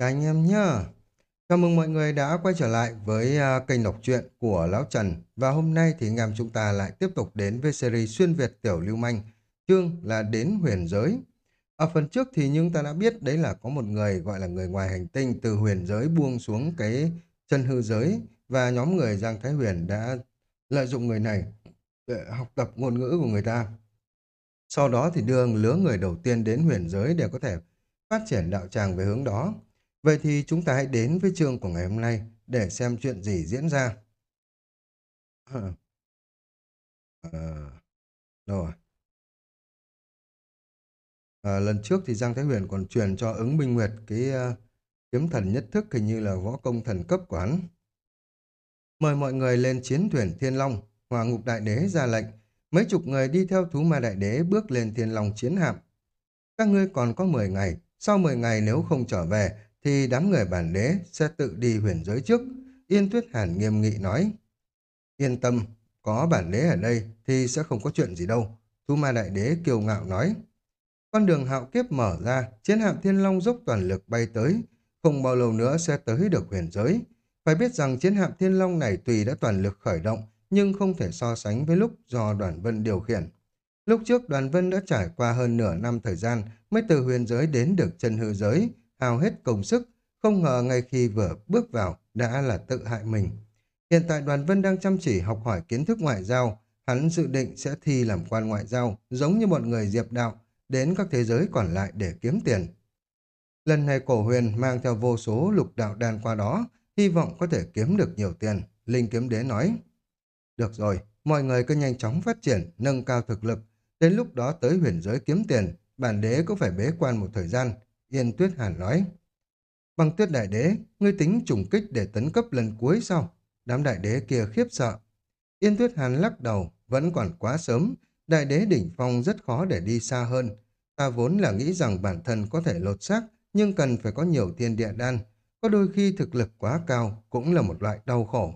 Chào anh em nhá. Chào mừng mọi người đã quay trở lại với à, kênh đọc truyện của Lão Trần. Và hôm nay thì anh em chúng ta lại tiếp tục đến với series xuyên Việt tiểu lưu manh. Chương là đến huyền giới. Ở phần trước thì chúng ta đã biết đấy là có một người gọi là người ngoài hành tinh từ huyền giới buông xuống cái chân hư giới và nhóm người Giang Thái Huyền đã lợi dụng người này để học tập ngôn ngữ của người ta. Sau đó thì đưa lứa người đầu tiên đến huyền giới để có thể phát triển đạo tràng về hướng đó. Vậy thì chúng ta hãy đến với chương của ngày hôm nay để xem chuyện gì diễn ra. À, à, rồi. À, lần trước thì Giang Thái Huyền còn truyền cho ứng Minh Nguyệt cái uh, kiếm thần nhất thức hình như là võ công thần cấp của hắn. Mời mọi người lên chiến thuyền Thiên Long, Hòa Ngục Đại Đế ra lệnh. Mấy chục người đi theo thú ma đại đế bước lên Thiên Long chiến hạm. Các ngươi còn có 10 ngày, sau 10 ngày nếu không trở về thì đám người bản đế sẽ tự đi huyền giới trước. Yên Tuyết Hàn nghiêm nghị nói. Yên tâm, có bản đế ở đây thì sẽ không có chuyện gì đâu. Thu ma đại đế kiêu ngạo nói. Con đường hạo kiếp mở ra, chiến hạm thiên long dốc toàn lực bay tới. Không bao lâu nữa sẽ tới được huyền giới. Phải biết rằng chiến hạm thiên long này tùy đã toàn lực khởi động, nhưng không thể so sánh với lúc do đoàn vân điều khiển. Lúc trước đoàn vân đã trải qua hơn nửa năm thời gian mới từ huyền giới đến được chân hư giới, hao hết công sức, không ngờ ngay khi vừa bước vào đã là tự hại mình. Hiện tại đoàn vân đang chăm chỉ học hỏi kiến thức ngoại giao, hắn dự định sẽ thi làm quan ngoại giao, giống như mọi người diệp đạo, đến các thế giới còn lại để kiếm tiền. Lần này cổ huyền mang theo vô số lục đạo đan qua đó, hy vọng có thể kiếm được nhiều tiền, Linh Kiếm Đế nói. Được rồi, mọi người cứ nhanh chóng phát triển, nâng cao thực lực, đến lúc đó tới huyền giới kiếm tiền, bản đế cũng phải bế quan một thời gian, Yên Tuyết Hàn nói. Bằng tuyết đại đế, ngươi tính trùng kích để tấn cấp lần cuối sau. Đám đại đế kia khiếp sợ. Yên Tuyết Hàn lắc đầu, vẫn còn quá sớm. Đại đế đỉnh phong rất khó để đi xa hơn. Ta vốn là nghĩ rằng bản thân có thể lột xác, nhưng cần phải có nhiều thiên địa đan. Có đôi khi thực lực quá cao cũng là một loại đau khổ.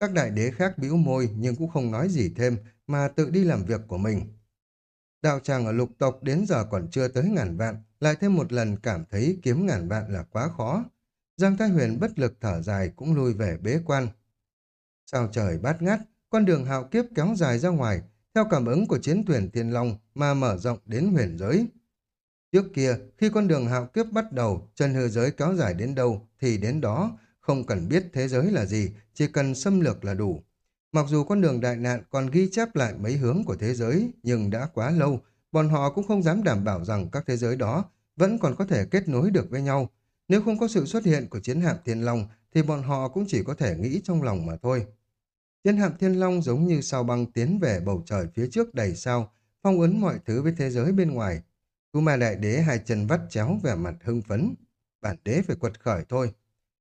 Các đại đế khác bĩu môi nhưng cũng không nói gì thêm mà tự đi làm việc của mình. Đạo tràng ở lục tộc đến giờ còn chưa tới ngàn vạn, lại thêm một lần cảm thấy kiếm ngàn vạn là quá khó. Giang Thái Huyền bất lực thở dài cũng lui về bế quan. Sao trời bát ngát, con đường hạo kiếp kéo dài ra ngoài, theo cảm ứng của chiến thuyền Thiên Long mà mở rộng đến huyền giới. Trước kia, khi con đường hạo kiếp bắt đầu, chân hư giới kéo dài đến đâu thì đến đó, không cần biết thế giới là gì, chỉ cần xâm lược là đủ. Mặc dù con đường đại nạn còn ghi chép lại mấy hướng của thế giới, nhưng đã quá lâu, bọn họ cũng không dám đảm bảo rằng các thế giới đó vẫn còn có thể kết nối được với nhau. Nếu không có sự xuất hiện của chiến hạm Thiên Long, thì bọn họ cũng chỉ có thể nghĩ trong lòng mà thôi. Chiến hạm Thiên Long giống như sao băng tiến về bầu trời phía trước đầy sao, phong ấn mọi thứ với thế giới bên ngoài. Cú Ma Đại Đế hai chân vắt chéo vẻ mặt hưng phấn. Bản đế phải quật khởi thôi.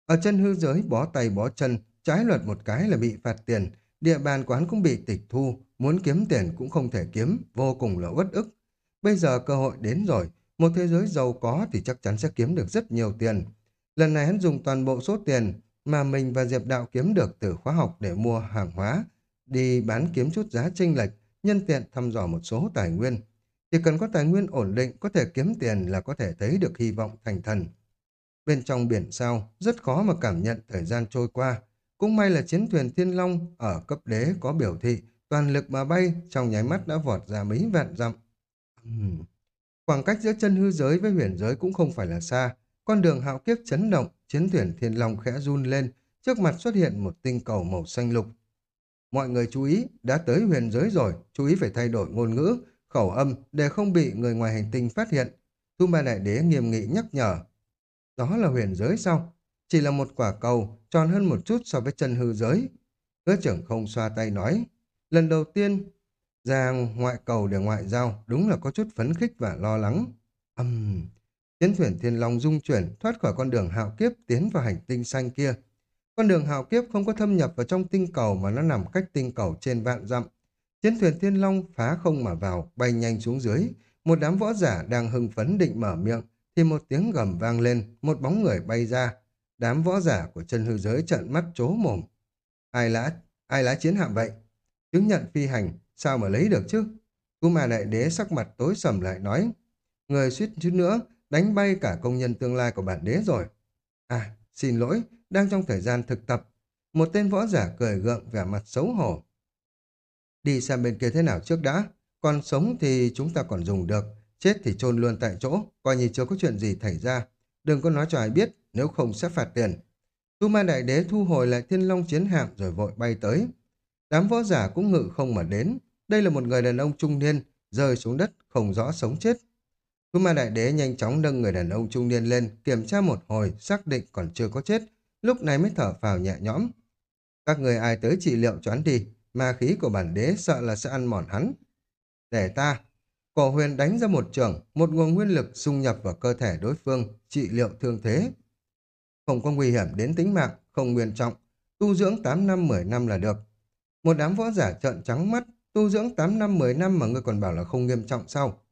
Ở chân hư giới bó tay bó chân, trái luật một cái là bị phạt tiền, địa bàn quán cũng bị tịch thu, muốn kiếm tiền cũng không thể kiếm, vô cùng là uất ức. Bây giờ cơ hội đến rồi, một thế giới giàu có thì chắc chắn sẽ kiếm được rất nhiều tiền. Lần này hắn dùng toàn bộ số tiền mà mình và Diệp Đạo kiếm được từ khóa học để mua hàng hóa, đi bán kiếm chút giá chênh lệch, nhân tiện thăm dò một số tài nguyên. Chỉ cần có tài nguyên ổn định, có thể kiếm tiền là có thể thấy được hy vọng thành thần. Bên trong biển sao, rất khó mà cảm nhận thời gian trôi qua. Cũng may là chiến thuyền Thiên Long ở cấp đế có biểu thị, toàn lực mà bay, trong nháy mắt đã vọt ra mấy vạn dặm. Ừ. Khoảng cách giữa chân hư giới với huyền giới cũng không phải là xa. Con đường hạo kiếp chấn động, chiến thuyền Thiên Long khẽ run lên, trước mặt xuất hiện một tinh cầu màu xanh lục. Mọi người chú ý, đã tới huyền giới rồi, chú ý phải thay đổi ngôn ngữ, khẩu âm để không bị người ngoài hành tinh phát hiện. Thu Ma Đại Đế nghiêm nghị nhắc nhở. Đó là huyền giới sao? Chỉ là một quả cầu, tròn hơn một chút so với chân hư giới. Hứa trưởng không xoa tay nói. Lần đầu tiên, ra ngoại cầu để ngoại giao, đúng là có chút phấn khích và lo lắng. Âm... Uhm. Chiến thuyền thiên long dung chuyển, thoát khỏi con đường hạo kiếp tiến vào hành tinh xanh kia. Con đường hạo kiếp không có thâm nhập vào trong tinh cầu mà nó nằm cách tinh cầu trên vạn dặm. Chiến thuyền thiên long phá không mà vào, bay nhanh xuống dưới. Một đám võ giả đang hưng phấn định mở miệng, thì một tiếng gầm vang lên, một bóng người bay ra. Đám võ giả của chân hư giới trợn mắt chố mồm. Ai lá, ai lá chiến hạm vậy? Chứng nhận phi hành, sao mà lấy được chứ? Cú mà đại đế sắc mặt tối sầm lại nói. Người suýt chút nữa, đánh bay cả công nhân tương lai của bản đế rồi. À, xin lỗi, đang trong thời gian thực tập. Một tên võ giả cười gượng vẻ mặt xấu hổ. Đi sang bên kia thế nào trước đã, còn sống thì chúng ta còn dùng được, chết thì chôn luôn tại chỗ, coi như chưa có chuyện gì xảy ra. Đừng có nói cho ai biết, nếu không sẽ phạt tiền. Tu Ma Đại Đế thu hồi lại thiên long chiến hạm rồi vội bay tới. Đám võ giả cũng ngự không mà đến. Đây là một người đàn ông trung niên, rơi xuống đất, không rõ sống chết. Tu Ma Đại Đế nhanh chóng nâng người đàn ông trung niên lên, kiểm tra một hồi, xác định còn chưa có chết, lúc này mới thở phào nhẹ nhõm. Các người ai tới trị liệu cho hắn đi, ma khí của bản đế sợ là sẽ ăn mòn hắn. Để ta, cổ huyền đánh ra một trường, một nguồn nguyên lực xung nhập vào cơ thể đối phương, trị liệu thương thế. Không có nguy hiểm đến tính mạng, không nguyên trọng, tu dưỡng 8 năm 10 năm là được. Một đám võ giả trợn trắng mắt, tu dưỡng 8 năm 10 năm mà ngươi còn bảo là không nghiêm trọng sao?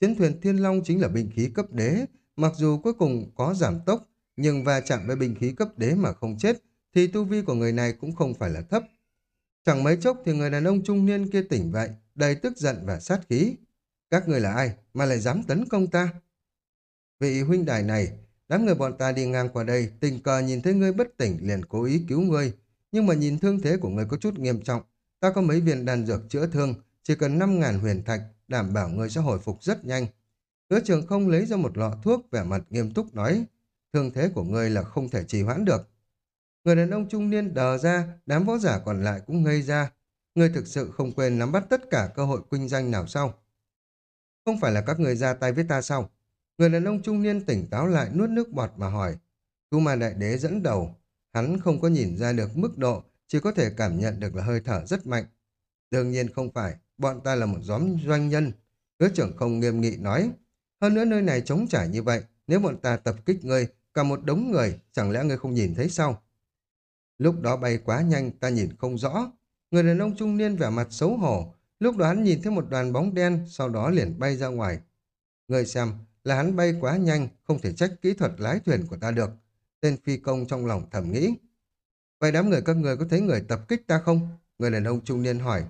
Chiến thuyền Thiên Long chính là binh khí cấp đế, mặc dù cuối cùng có giảm tốc, nhưng va chạm với binh khí cấp đế mà không chết, thì tu vi của người này cũng không phải là thấp. Chẳng mấy chốc thì người đàn ông trung niên kia tỉnh vậy, đầy tức giận và sát khí. Các người là ai mà lại dám tấn công ta? Vị huynh đài này, đám người bọn ta đi ngang qua đây, tình cờ nhìn thấy ngươi bất tỉnh liền cố ý cứu ngươi. Nhưng mà nhìn thương thế của ngươi có chút nghiêm trọng, ta có mấy viên đan dược chữa thương, chỉ cần 5.000 huyền thạch, đảm bảo ngươi sẽ hồi phục rất nhanh. Hứa trường không lấy ra một lọ thuốc vẻ mặt nghiêm túc nói, thương thế của ngươi là không thể trì hoãn được. Người đàn ông trung niên đờ ra, đám võ giả còn lại cũng ngây ra. Ngươi thực sự không quên nắm bắt tất cả cơ hội kinh doanh nào sau. Không phải là các người ra tay với ta sao? Người đàn ông trung niên tỉnh táo lại nuốt nước bọt mà hỏi. Tu ma đại đế dẫn đầu. Hắn không có nhìn ra được mức độ, chỉ có thể cảm nhận được là hơi thở rất mạnh. Đương nhiên không phải, bọn ta là một nhóm doanh nhân. Hứa trưởng không nghiêm nghị nói. Hơn nữa nơi này trống trải như vậy, nếu bọn ta tập kích ngươi, cả một đống người, chẳng lẽ ngươi không nhìn thấy sao? Lúc đó bay quá nhanh, ta nhìn không rõ. Người đàn ông trung niên vẻ mặt xấu hổ. Lúc đó hắn nhìn thấy một đoàn bóng đen, sau đó liền bay ra ngoài. Người xem, là hắn bay quá nhanh, không thể trách kỹ thuật lái thuyền của ta được. Tên phi công trong lòng thầm nghĩ. Vậy đám người các người có thấy người tập kích ta không? Người đàn ông trung niên hỏi.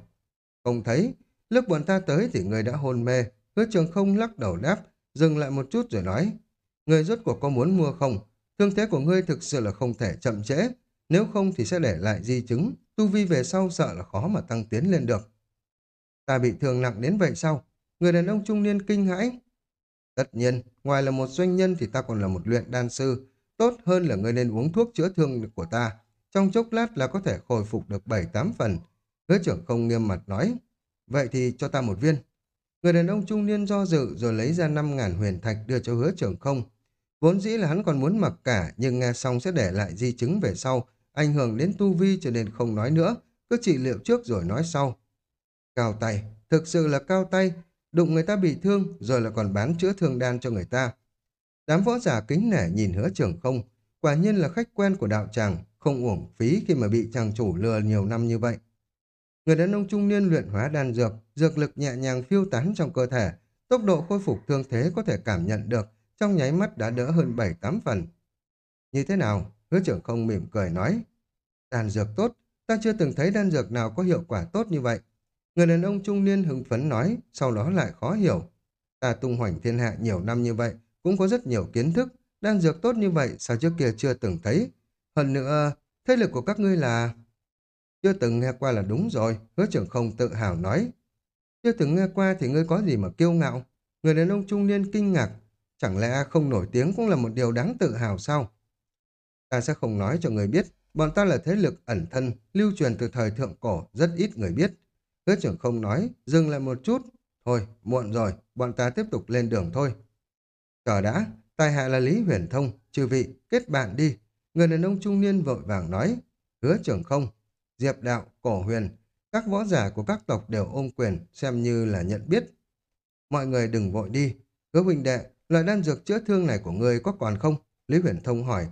Không thấy. Lúc bọn ta tới thì người đã hôn mê. Hứa trường không lắc đầu đáp, dừng lại một chút rồi nói. Người rốt cuộc có muốn mua không? Thương thế của ngươi thực sự là không thể chậm trễ. Nếu không thì sẽ để lại di chứng. Tu vi về sau sợ là khó mà tăng tiến lên được. Ta bị thương nặng đến vậy sao? Người đàn ông trung niên kinh hãi. Tất nhiên, ngoài là một doanh nhân thì ta còn là một luyện đan sư. Tốt hơn là ngươi nên uống thuốc chữa thương của ta. Trong chốc lát là có thể khôi phục được 7-8 phần. Hứa trưởng không nghiêm mặt nói. Vậy thì cho ta một viên. Người đàn ông trung niên do dự rồi lấy ra 5.000 huyền thạch đưa cho hứa trưởng không. Vốn dĩ là hắn còn muốn mặc cả nhưng nghe xong sẽ để lại di chứng về sau, ảnh hưởng đến tu vi cho nên không nói nữa, cứ trị liệu trước rồi nói sau. Cao tay, thực sự là cao tay, đụng người ta bị thương rồi là còn bán chữa thương đan cho người ta. Đám võ giả kính nể nhìn hứa trưởng không, quả nhiên là khách quen của đạo tràng, không uổng phí khi mà bị chàng chủ lừa nhiều năm như vậy. Người đàn ông trung niên luyện hóa đan dược, dược lực nhẹ nhàng phiêu tán trong cơ thể, tốc độ khôi phục thương thế có thể cảm nhận được, trong nháy mắt đã đỡ hơn 7-8 phần. Như thế nào? Hứa trưởng không mỉm cười nói. Đan dược tốt, ta chưa từng thấy đan dược nào có hiệu quả tốt như vậy. Người đàn ông trung niên hứng phấn nói, sau đó lại khó hiểu. Ta tung hoành thiên hạ nhiều năm như vậy, cũng có rất nhiều kiến thức, đan dược tốt như vậy sao trước kia chưa từng thấy. Hơn nữa, thế lực của các ngươi là... Chưa từng nghe qua là đúng rồi, hứa trưởng không tự hào nói. Chưa từng nghe qua thì ngươi có gì mà kiêu ngạo. Người đàn ông trung niên kinh ngạc, chẳng lẽ không nổi tiếng cũng là một điều đáng tự hào sao? Ta sẽ không nói cho người biết, bọn ta là thế lực ẩn thân, lưu truyền từ thời thượng cổ, rất ít người biết. Hứa trưởng không nói, dừng lại một chút. Thôi, muộn rồi, bọn ta tiếp tục lên đường thôi. Chờ đã, tài hạ là Lý Huyền Thông, chư vị, kết bạn đi. Người đàn ông trung niên vội vàng nói, hứa trưởng không, diệp đạo, cổ huyền, các võ giả của các tộc đều ôm quyền, xem như là nhận biết. Mọi người đừng vội đi. Hứa huynh đệ, loại đan dược chữa thương này của người có còn không? Lý Huyền Thông hỏi.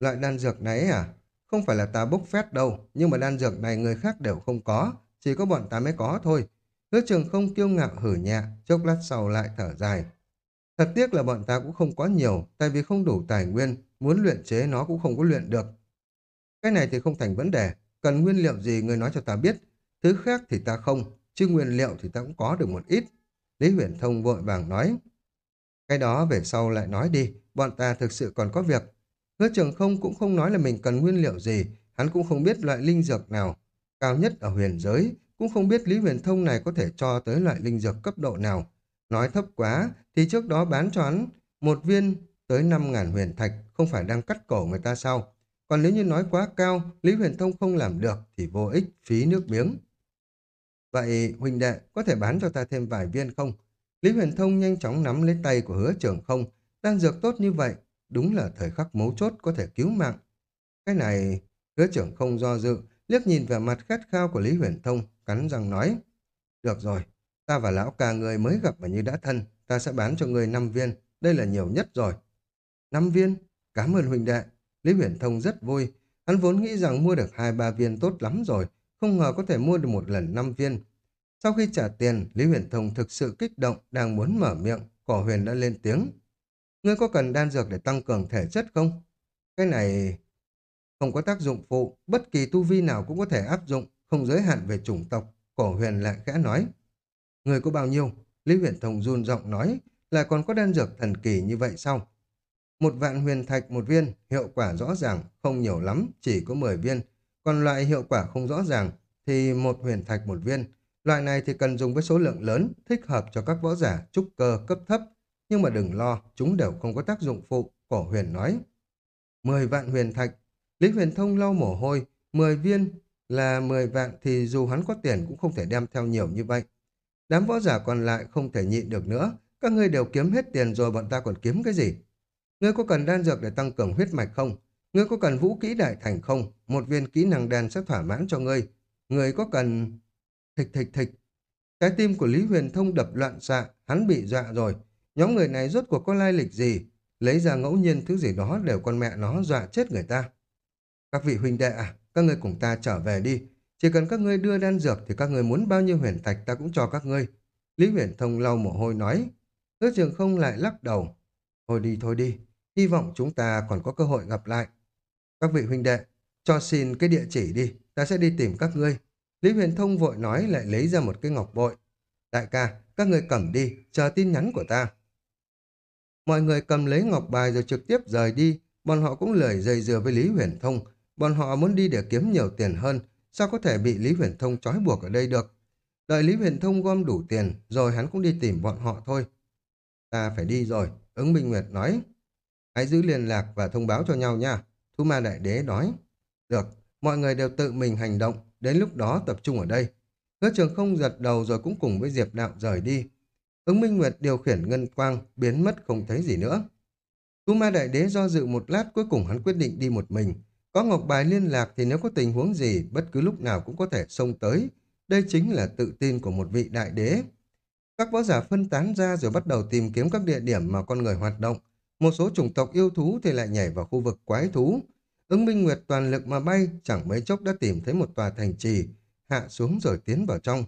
Loại đan dược này à? Không phải là ta bốc phét đâu, nhưng mà đan dược này người khác đều không có, chỉ có bọn ta mới có thôi. Hứa trường không kiêu ngạo hử nhẹ, chốc lát sau lại thở dài. Thật tiếc là bọn ta cũng không có nhiều, tại vì không đủ tài nguyên, muốn luyện chế nó cũng không có luyện được. Cái này thì không thành vấn đề, cần nguyên liệu gì người nói cho ta biết, thứ khác thì ta không, chứ nguyên liệu thì ta cũng có được một ít. Lý Huyền Thông vội vàng nói. Cái đó về sau lại nói đi, bọn ta thực sự còn có việc. Hứa trường không cũng không nói là mình cần nguyên liệu gì, hắn cũng không biết loại linh dược nào cao nhất ở huyền giới, cũng không biết Lý Huyền Thông này có thể cho tới loại linh dược cấp độ nào. Nói thấp quá, thì trước đó bán cho hắn một viên tới 5.000 huyền thạch, không phải đang cắt cổ người ta sao? Còn nếu như nói quá cao, Lý Huyền Thông không làm được thì vô ích, phí nước miếng. Vậy huynh đệ có thể bán cho ta thêm vài viên không? Lý Huyền Thông nhanh chóng nắm lấy tay của hứa trưởng không. Đan dược tốt như vậy, đúng là thời khắc mấu chốt có thể cứu mạng. Cái này, hứa trưởng không do dự, liếc nhìn vào mặt khát khao của Lý Huyền Thông, cắn răng nói. Được rồi, ta và lão ca người mới gặp mà như đã thân, ta sẽ bán cho người 5 viên, đây là nhiều nhất rồi. 5 viên? Cảm ơn huynh đệ. Lý Huyền Thông rất vui, hắn vốn nghĩ rằng mua được 2-3 viên tốt lắm rồi, không ngờ có thể mua được một lần 5 viên. Sau khi trả tiền, Lý Huyền Thông thực sự kích động, đang muốn mở miệng, cổ huyền đã lên tiếng. Ngươi có cần đan dược để tăng cường thể chất không? Cái này không có tác dụng phụ, bất kỳ tu vi nào cũng có thể áp dụng, không giới hạn về chủng tộc. Cổ huyền lại khẽ nói. Người có bao nhiêu? Lý huyền thông run giọng nói, là còn có đan dược thần kỳ như vậy sao? Một vạn huyền thạch một viên, hiệu quả rõ ràng, không nhiều lắm, chỉ có 10 viên. Còn loại hiệu quả không rõ ràng thì một huyền thạch một viên. Loại này thì cần dùng với số lượng lớn, thích hợp cho các võ giả trúc cơ cấp thấp. Nhưng mà đừng lo, chúng đều không có tác dụng phụ, cổ huyền nói. 10 vạn huyền thạch, Lý Huyền Thông lau mồ hôi, 10 viên là 10 vạn thì dù hắn có tiền cũng không thể đem theo nhiều như vậy. Đám võ giả còn lại không thể nhịn được nữa, các ngươi đều kiếm hết tiền rồi bọn ta còn kiếm cái gì? Ngươi có cần đan dược để tăng cường huyết mạch không? Ngươi có cần vũ kỹ đại thành không? Một viên kỹ năng đan sẽ thỏa mãn cho ngươi. Ngươi có cần... Thịch thịch thịch. Trái tim của Lý Huyền Thông đập loạn xạ, hắn bị dọa rồi. Nhóm người này rốt cuộc có lai lịch gì? Lấy ra ngẫu nhiên thứ gì đó đều con mẹ nó dọa chết người ta. Các vị huynh đệ à, các ngươi cùng ta trở về đi. Chỉ cần các ngươi đưa đan dược thì các ngươi muốn bao nhiêu huyền thạch ta cũng cho các ngươi. Lý Huyền Thông lau mồ hôi nói. Hứa trường không lại lắc đầu. Thôi đi, thôi đi. Hy vọng chúng ta còn có cơ hội gặp lại. Các vị huynh đệ, cho xin cái địa chỉ đi, ta sẽ đi tìm các ngươi. Lý Huyền Thông vội nói lại lấy ra một cái ngọc bội. Đại ca, các ngươi cầm đi, chờ tin nhắn của ta. Mọi người cầm lấy ngọc bài rồi trực tiếp rời đi, bọn họ cũng lười dây dừa với Lý Huyền Thông. Bọn họ muốn đi để kiếm nhiều tiền hơn, sao có thể bị Lý Huyền Thông trói buộc ở đây được. Đợi Lý Huyền Thông gom đủ tiền, rồi hắn cũng đi tìm bọn họ thôi. Ta phải đi rồi, ứng Minh Nguyệt nói. Hãy giữ liên lạc và thông báo cho nhau nha. Thu Ma Đại Đế nói. Được, mọi người đều tự mình hành động, đến lúc đó tập trung ở đây. Hứa trường không giật đầu rồi cũng cùng với Diệp Đạo rời đi. Ứng Minh Nguyệt điều khiển ngân quang, biến mất không thấy gì nữa. Thu Ma Đại Đế do dự một lát cuối cùng hắn quyết định đi một mình. Có ngọc bài liên lạc thì nếu có tình huống gì, bất cứ lúc nào cũng có thể xông tới. Đây chính là tự tin của một vị đại đế. Các võ giả phân tán ra rồi bắt đầu tìm kiếm các địa điểm mà con người hoạt động. Một số chủng tộc yêu thú thì lại nhảy vào khu vực quái thú. Ứng Minh Nguyệt toàn lực mà bay, chẳng mấy chốc đã tìm thấy một tòa thành trì, hạ xuống rồi tiến vào trong.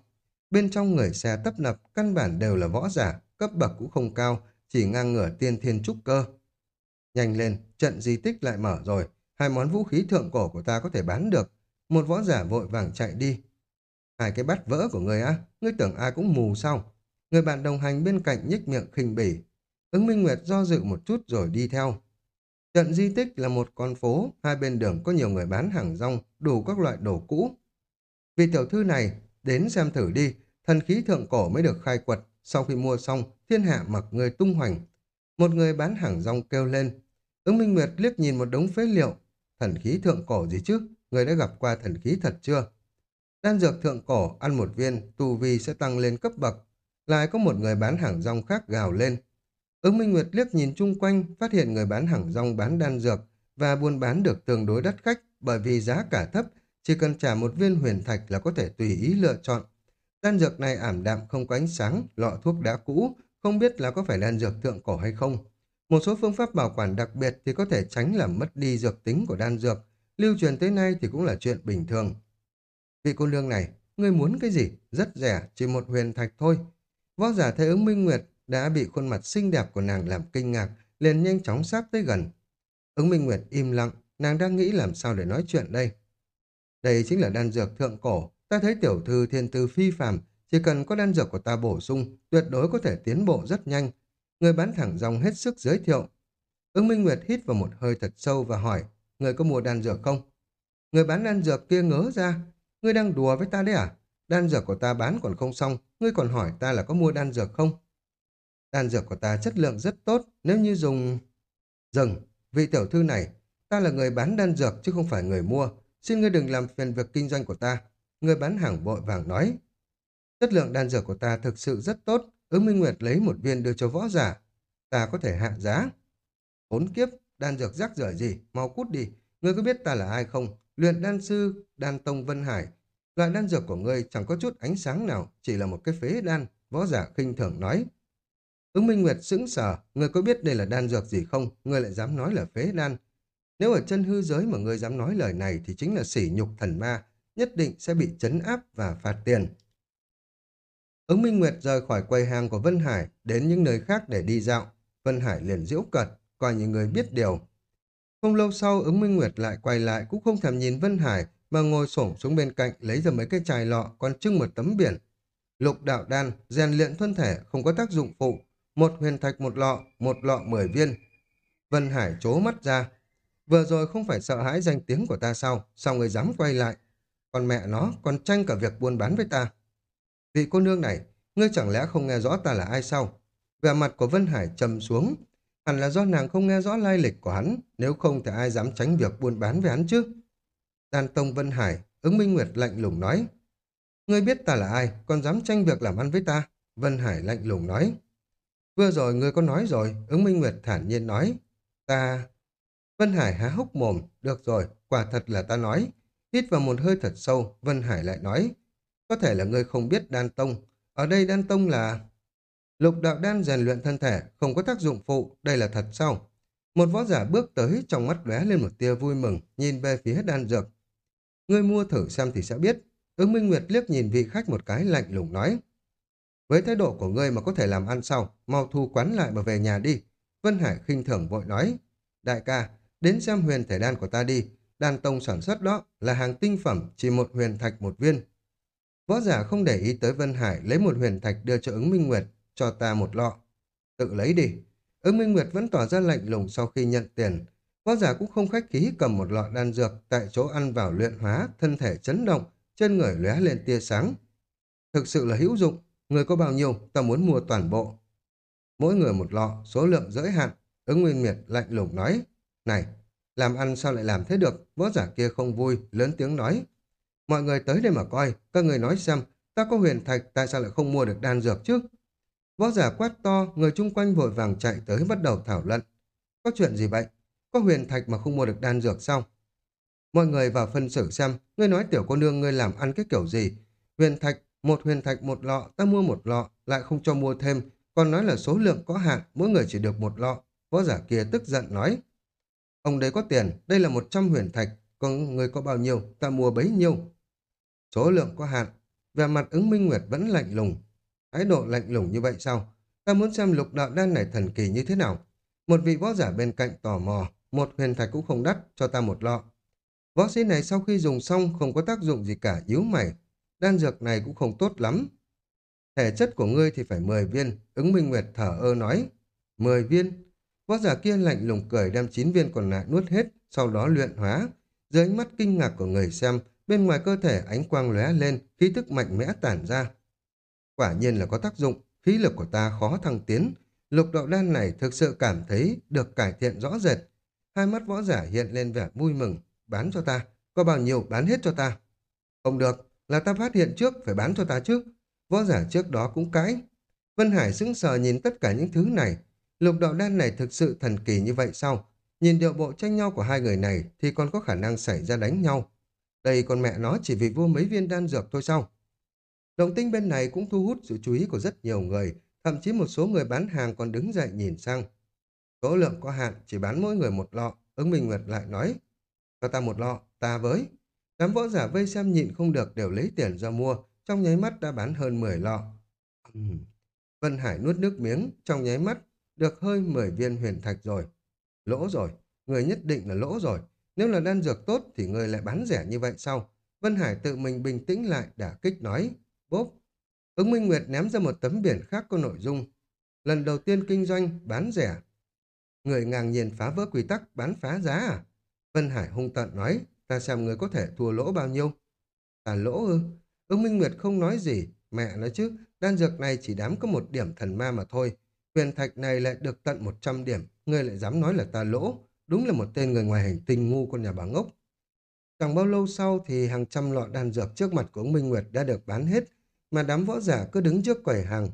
Bên trong người xe tấp nập, căn bản đều là võ giả, cấp bậc cũng không cao, chỉ ngang ngửa tiên thiên trúc cơ. Nhanh lên, trận di tích lại mở rồi, hai món vũ khí thượng cổ của ta có thể bán được. Một võ giả vội vàng chạy đi. Hai cái bắt vỡ của người á, ngươi tưởng ai cũng mù sao? Người bạn đồng hành bên cạnh nhếch miệng khinh bỉ. Ứng Minh Nguyệt do dự một chút rồi đi theo. Trận di tích là một con phố, hai bên đường có nhiều người bán hàng rong, đủ các loại đồ cũ. Vì tiểu thư này, đến xem thử đi, thần khí thượng cổ mới được khai quật, sau khi mua xong, thiên hạ mặc người tung hoành. Một người bán hàng rong kêu lên. Ứng Minh Nguyệt liếc nhìn một đống phế liệu. Thần khí thượng cổ gì chứ? Người đã gặp qua thần khí thật chưa? Đan dược thượng cổ, ăn một viên, tu vi sẽ tăng lên cấp bậc. Lại có một người bán hàng rong khác gào lên. Ứng Minh Nguyệt liếc nhìn chung quanh, phát hiện người bán hàng rong bán đan dược và buôn bán được tương đối đắt khách bởi vì giá cả thấp, chỉ cần trả một viên huyền thạch là có thể tùy ý lựa chọn. Đan dược này ảm đạm không có ánh sáng, lọ thuốc đá cũ, không biết là có phải đan dược thượng cổ hay không. Một số phương pháp bảo quản đặc biệt thì có thể tránh làm mất đi dược tính của đan dược, lưu truyền tới nay thì cũng là chuyện bình thường. Vị cô nương này, ngươi muốn cái gì? Rất rẻ, chỉ một huyền thạch thôi. Võ giả thấy ứng minh nguyệt đã bị khuôn mặt xinh đẹp của nàng làm kinh ngạc, liền nhanh chóng sát tới gần. Ứng Minh Nguyệt im lặng, nàng đang nghĩ làm sao để nói chuyện đây. Đây chính là đan dược thượng cổ, ta thấy tiểu thư thiên tư phi phàm, chỉ cần có đan dược của ta bổ sung, tuyệt đối có thể tiến bộ rất nhanh. Người bán thẳng dòng hết sức giới thiệu. Ứng Minh Nguyệt hít vào một hơi thật sâu và hỏi, người có mua đan dược không? Người bán đan dược kia ngớ ra, ngươi đang đùa với ta đấy à? Đan dược của ta bán còn không xong, ngươi còn hỏi ta là có mua đan dược không? Đan dược của ta chất lượng rất tốt, nếu như dùng... Dừng, vị tiểu thư này, ta là người bán đan dược chứ không phải người mua. Xin ngươi đừng làm phiền việc kinh doanh của ta. Người bán hàng vội vàng nói. Chất lượng đan dược của ta thực sự rất tốt. Ứng Minh Nguyệt lấy một viên đưa cho võ giả. Ta có thể hạ giá. Bốn kiếp, đan dược rác rưởi gì, mau cút đi. Ngươi có biết ta là ai không? Luyện đan sư, đan tông Vân Hải. Loại đan dược của ngươi chẳng có chút ánh sáng nào, chỉ là một cái phế đan. Võ giả khinh thường nói. Ứng Minh Nguyệt sững sờ, ngươi có biết đây là đan dược gì không? Ngươi lại dám nói là phế đan. Nếu ở chân hư giới mà ngươi dám nói lời này thì chính là sỉ nhục thần ma, nhất định sẽ bị chấn áp và phạt tiền. Ứng Minh Nguyệt rời khỏi quầy hàng của Vân Hải đến những nơi khác để đi dạo. Vân Hải liền diễu cợt, coi như người biết điều. Không lâu sau ứng Minh Nguyệt lại quay lại cũng không thèm nhìn Vân Hải mà ngồi xổm xuống bên cạnh lấy ra mấy cái chai lọ còn trưng một tấm biển. Lục đạo đan, rèn luyện thân thể không có tác dụng phụ, một huyền thạch một lọ, một lọ mười viên. Vân Hải chố mắt ra. Vừa rồi không phải sợ hãi danh tiếng của ta sao, sao người dám quay lại. Còn mẹ nó còn tranh cả việc buôn bán với ta. Vị cô nương này, ngươi chẳng lẽ không nghe rõ ta là ai sao? Vẻ mặt của Vân Hải trầm xuống. Hẳn là do nàng không nghe rõ lai lịch của hắn, nếu không thì ai dám tránh việc buôn bán với hắn chứ? Đàn Tông Vân Hải, ứng Minh Nguyệt lạnh lùng nói. Ngươi biết ta là ai, còn dám tranh việc làm ăn với ta? Vân Hải lạnh lùng nói. Vừa rồi ngươi có nói rồi, ứng Minh Nguyệt thản nhiên nói. Ta... Vân Hải há hốc mồm, được rồi, quả thật là ta nói. Hít vào một hơi thật sâu, Vân Hải lại nói. Có thể là ngươi không biết đan tông. Ở đây đan tông là... Lục đạo đan rèn luyện thân thể, không có tác dụng phụ, đây là thật sao? Một võ giả bước tới, trong mắt lóe lên một tia vui mừng, nhìn về phía đan dược. Ngươi mua thử xem thì sẽ biết. Ứng Minh Nguyệt liếc nhìn vị khách một cái lạnh lùng nói. Với thái độ của ngươi mà có thể làm ăn sau, mau thu quán lại mà về nhà đi. Vân Hải khinh thường vội nói. Đại ca, đến xem huyền thể đan của ta đi. Đan tông sản xuất đó là hàng tinh phẩm, chỉ một huyền thạch một viên. Võ giả không để ý tới Vân Hải lấy một huyền thạch đưa cho ứng Minh Nguyệt, cho ta một lọ. Tự lấy đi. Ứng Minh Nguyệt vẫn tỏ ra lạnh lùng sau khi nhận tiền. Võ giả cũng không khách khí cầm một lọ đan dược tại chỗ ăn vào luyện hóa, thân thể chấn động, chân người lóe lên tia sáng. Thực sự là hữu dụng, người có bao nhiêu, ta muốn mua toàn bộ. Mỗi người một lọ, số lượng giới hạn, ứng nguyên miệt lạnh lùng nói. Này, làm ăn sao lại làm thế được, võ giả kia không vui, lớn tiếng nói. Mọi người tới đây mà coi, các người nói xem, ta có huyền thạch tại sao lại không mua được đan dược chứ? Võ giả quát to, người chung quanh vội vàng chạy tới bắt đầu thảo luận. Có chuyện gì vậy? Có huyền thạch mà không mua được đan dược sao? Mọi người vào phân xử xem, ngươi nói tiểu cô nương ngươi làm ăn cái kiểu gì? Huyền thạch, một huyền thạch một lọ, ta mua một lọ, lại không cho mua thêm, còn nói là số lượng có hạn, mỗi người chỉ được một lọ. Võ giả kia tức giận nói. Ông đấy có tiền, đây là một trăm huyền thạch, còn người có bao nhiêu, ta mua bấy nhiêu. Số lượng có hạn, về mặt ứng minh nguyệt vẫn lạnh lùng, Thái độ lạnh lùng như vậy sao? Ta muốn xem lục đạo đan này thần kỳ như thế nào. Một vị võ giả bên cạnh tò mò, một huyền thạch cũng không đắt, cho ta một lọ. Võ sĩ này sau khi dùng xong không có tác dụng gì cả, yếu mày. Đan dược này cũng không tốt lắm. Thể chất của ngươi thì phải 10 viên, ứng minh nguyệt thở ơ nói. 10 viên? Võ giả kia lạnh lùng cười đem 9 viên còn lại nuốt hết, sau đó luyện hóa. Dưới ánh mắt kinh ngạc của người xem, bên ngoài cơ thể ánh quang lóe lên, khí tức mạnh mẽ tản ra. Quả nhiên là có tác dụng, khí lực của ta khó thăng tiến. Lục đạo đan này thực sự cảm thấy được cải thiện rõ rệt. Hai mắt võ giả hiện lên vẻ vui mừng. Bán cho ta, có bao nhiêu bán hết cho ta. Không được, là ta phát hiện trước, phải bán cho ta trước. Võ giả trước đó cũng cãi. Vân Hải sững sờ nhìn tất cả những thứ này. Lục đạo đan này thực sự thần kỳ như vậy sao? Nhìn điệu bộ tranh nhau của hai người này thì còn có khả năng xảy ra đánh nhau. Đây con mẹ nó chỉ vì vua mấy viên đan dược thôi sao? Động tinh bên này cũng thu hút sự chú ý của rất nhiều người, thậm chí một số người bán hàng còn đứng dậy nhìn sang. Số lượng có hạn, chỉ bán mỗi người một lọ, ứng Minh Nguyệt lại nói. Cho ta một lọ, ta với. Đám võ giả vây xem nhịn không được đều lấy tiền ra mua, trong nháy mắt đã bán hơn 10 lọ. Uhm. Vân Hải nuốt nước miếng, trong nháy mắt, được hơi 10 viên huyền thạch rồi. Lỗ rồi, người nhất định là lỗ rồi. Nếu là đan dược tốt thì người lại bán rẻ như vậy sao? Vân Hải tự mình bình tĩnh lại, đả kích nói. Bốp. Ứng Minh Nguyệt ném ra một tấm biển khác có nội dung. Lần đầu tiên kinh doanh, bán rẻ. Người ngang nhiên phá vỡ quy tắc, bán phá giá à? Vân Hải hung tận nói, ta xem người có thể thua lỗ bao nhiêu. À lỗ ư? Ưng Minh Nguyệt không nói gì, mẹ nói chứ, đan dược này chỉ đám có một điểm thần ma mà thôi. Huyền thạch này lại được tận 100 điểm, Ngươi lại dám nói là ta lỗ. Đúng là một tên người ngoài hành tinh ngu con nhà bà ngốc. Chẳng bao lâu sau thì hàng trăm lọ đan dược trước mặt của ông Minh Nguyệt đã được bán hết, mà đám võ giả cứ đứng trước quầy hàng.